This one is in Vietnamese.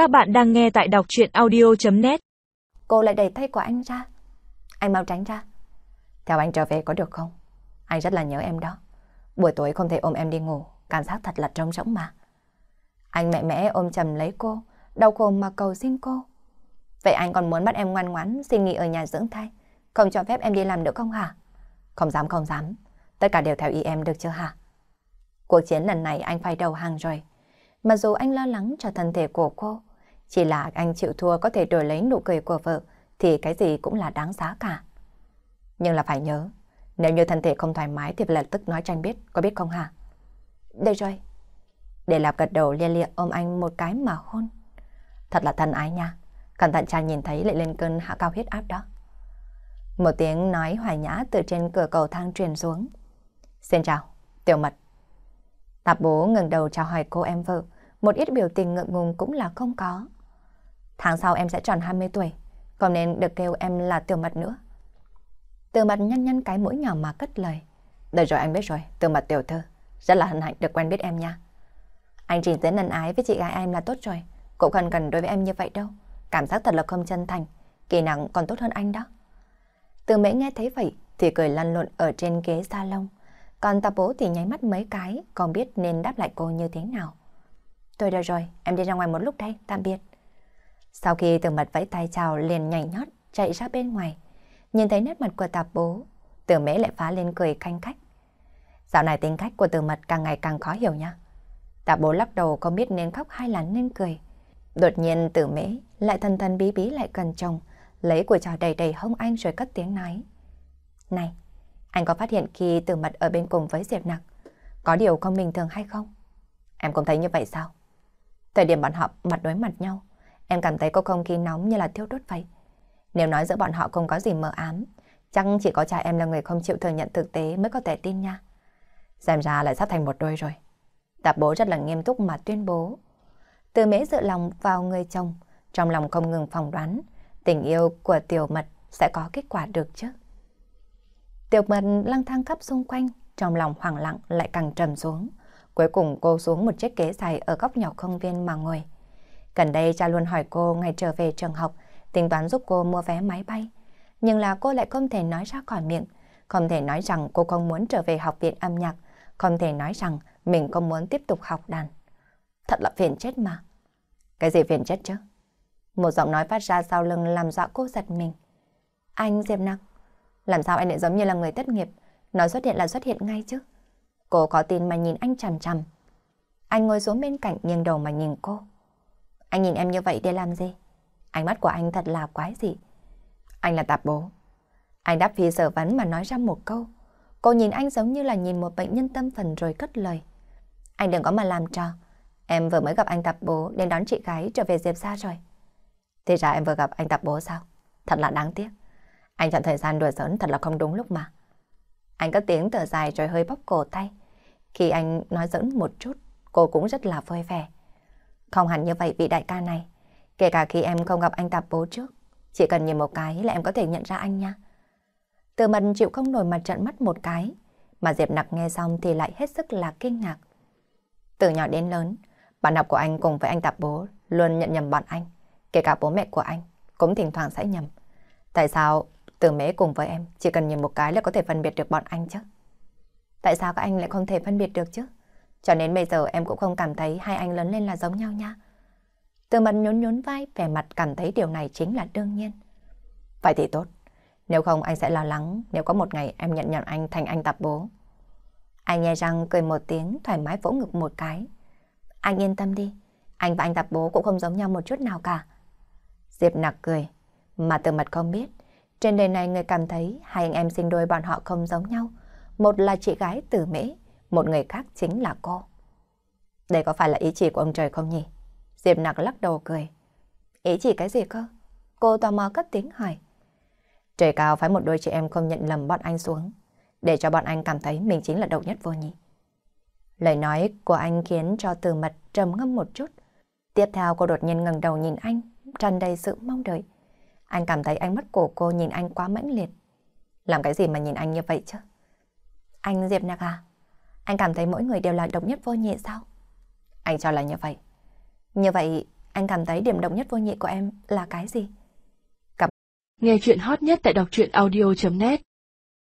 Các bạn đang nghe tại đọc chuyện audio.net Cô lại đẩy tay của anh ra. Anh mau tránh ra. Theo anh trở về có được không? Anh rất là nhớ em đó. Buổi tối không thể ôm em đi ngủ, cảm giác thật là trống rỗng mà. Anh mẹ mẽ ôm chầm lấy cô, đau khổ mà cầu xin cô. Vậy anh còn muốn bắt em ngoan ngoãn xin nghỉ ở nhà dưỡng thai, không cho phép em đi làm nữa không hả? Không dám không dám, tất cả đều theo ý em được chưa hả? Cuộc chiến lần này anh phải đầu hàng rồi. Mặc dù anh lo lắng cho thân thể của cô, chỉ là anh chịu thua có thể đổi lấy nụ cười của vợ thì cái gì cũng là đáng giá cả. Nhưng là phải nhớ, nếu như thân thể không thoải mái thì lập tức nói cho anh biết, có biết không hả? Đây rồi. Để lạp gật đầu lia lia ôm anh một cái mà hôn. Thật là thân ái nha. Cẩn thận cha nhìn thấy lại lên cơn hạ cao huyết áp đó. Một tiếng nói hoài nhã từ trên cửa cầu thang truyền xuống. Xin chào, tiểu mật. Tạp bố ngừng đầu chào hỏi cô em vợ, một ít biểu tình ngượng ngùng cũng là không có. Tháng sau em sẽ tròn 20 tuổi, còn nên được kêu em là tiểu mật nữa. Tiểu mật nhăn nhăn cái mũi nhỏ mà cất lời. Được rồi anh biết rồi, tiểu mật tiểu thư. Rất là hân hạnh được quen biết em nha. Anh chỉ dẫn ân ái với chị gái em là tốt rồi. Cũng không cần đối với em như vậy đâu. Cảm giác thật là không chân thành. Kỳ nặng còn tốt hơn anh đó. Từ mễ nghe thấy vậy thì cười lăn lộn ở trên ghế salon. Còn tà bố thì nháy mắt mấy cái, còn biết nên đáp lại cô như thế nào. Tôi được rồi, em đi ra ngoài một lúc đây, tạm biệt. Sau khi từ mặt vẫy tay chào liền nhảy nhót, chạy ra bên ngoài. Nhìn thấy nét mặt của tạp bố, từ mễ lại phá lên cười khanh khách. Dạo này tính cách của từ mật càng ngày càng khó hiểu nha. Tạp bố lắc đầu không biết nên khóc hay là nên cười. Đột nhiên Tử mễ lại thần thần bí bí lại gần chồng, lấy của trò đầy đầy hông anh rồi cất tiếng nói. Này, anh có phát hiện khi từ mật ở bên cùng với Diệp Nặc, có điều không bình thường hay không? Em cũng thấy như vậy sao? Thời điểm bọn họ mặt đối mặt nhau, em cảm thấy có không khí nóng như là thiêu đốt vậy. Nếu nói giữa bọn họ không có gì mờ ám, chắc chỉ có cha em là người không chịu thừa nhận thực tế mới có thể tin nha. Xem ra lại sắp thành một đôi rồi. Tạp bố rất là nghiêm túc mà tuyên bố. Từ mễ dựa lòng vào người chồng, trong lòng không ngừng phỏng đoán, tình yêu của tiểu mật sẽ có kết quả được chứ. Tiểu mật lang thang khắp xung quanh, trong lòng hoảng lặng lại càng trầm xuống. Cuối cùng cô xuống một chiếc ghế dài ở góc nhỏ công viên mà ngồi. Gần đây cha luôn hỏi cô ngày trở về trường học, tính toán giúp cô mua vé máy bay. Nhưng là cô lại không thể nói ra khỏi miệng, không thể nói rằng cô không muốn trở về học viện âm nhạc, không thể nói rằng mình không muốn tiếp tục học đàn. Thật là phiền chết mà. Cái gì phiền chết chứ? Một giọng nói phát ra sau lưng làm dọa cô giật mình. Anh Diệp Nặc, làm sao anh lại giống như là người thất nghiệp, nói xuất hiện là xuất hiện ngay chứ? Cô có tin mà nhìn anh chằm chằm. Anh ngồi xuống bên cạnh nghiêng đầu mà nhìn cô. Anh nhìn em như vậy để làm gì? Ánh mắt của anh thật là quái dị. Anh là tạp bố. Anh đáp phi sở vấn mà nói ra một câu. Cô nhìn anh giống như là nhìn một bệnh nhân tâm thần rồi cất lời. Anh đừng có mà làm trò. Em vừa mới gặp anh tạp bố đến đón chị gái trở về Diệp xa rồi. Thì ra em vừa gặp anh tạp bố sao? Thật là đáng tiếc. Anh chọn thời gian đùa giỡn thật là không đúng lúc mà. Anh có tiếng thở dài rồi hơi bóp cổ tay. Khi anh nói giỡn một chút, cô cũng rất là vui vẻ. Không hẳn như vậy vị đại ca này. Kể cả khi em không gặp anh tạp bố trước, chỉ cần nhìn một cái là em có thể nhận ra anh nha. Từ mật chịu không nổi mặt trận mắt một cái, mà Diệp Nặc nghe xong thì lại hết sức là kinh ngạc. Từ nhỏ đến lớn, bạn học của anh cùng với anh tạp bố luôn nhận nhầm bọn anh, kể cả bố mẹ của anh cũng thỉnh thoảng sẽ nhầm. Tại sao từ mễ cùng với em chỉ cần nhìn một cái là có thể phân biệt được bọn anh chứ? Tại sao các anh lại không thể phân biệt được chứ? Cho nên bây giờ em cũng không cảm thấy hai anh lớn lên là giống nhau nha. Từ mặt nhún nhún vai, vẻ mặt cảm thấy điều này chính là đương nhiên. Vậy thì tốt. Nếu không anh sẽ lo lắng nếu có một ngày em nhận nhận anh thành anh tạp bố. Anh nghe răng cười một tiếng thoải mái vỗ ngực một cái. Anh yên tâm đi, anh và anh tạp bố cũng không giống nhau một chút nào cả. Diệp nặc cười, mà từ mặt không biết. Trên đời này người cảm thấy hai anh em sinh đôi bọn họ không giống nhau. Một là chị gái tử mễ, một người khác chính là cô. Đây có phải là ý chỉ của ông trời không nhỉ? Diệp nặc lắc đầu cười. Ý chỉ cái gì cơ? Cô tò mò cất tiếng hỏi. Trời cao phải một đôi chị em không nhận lầm bọn anh xuống, để cho bọn anh cảm thấy mình chính là độc nhất vô nhị. Lời nói của anh khiến cho từ mật trầm ngâm một chút. Tiếp theo cô đột nhiên ngẩng đầu nhìn anh, tràn đầy sự mong đợi. Anh cảm thấy ánh mắt của cô nhìn anh quá mãnh liệt. Làm cái gì mà nhìn anh như vậy chứ? Anh Diệp Nạc à? Anh cảm thấy mỗi người đều là độc nhất vô nhị sao? Anh cho là như vậy. Như vậy, anh cảm thấy điểm độc nhất vô nhị của em là cái gì? Nghe chuyện hot nhất tại đọc truyện audio.net